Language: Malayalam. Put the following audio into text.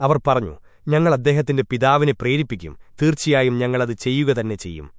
അവർ പറഞ്ഞു ഞങ്ങൾ അദ്ദേഹത്തിന്റെ പിതാവിനെ പ്രേരിപ്പിക്കും. തീർച്ചയായും ഞങ്ങളത് ചെയ്യുക തന്നെ ചെയ്യും.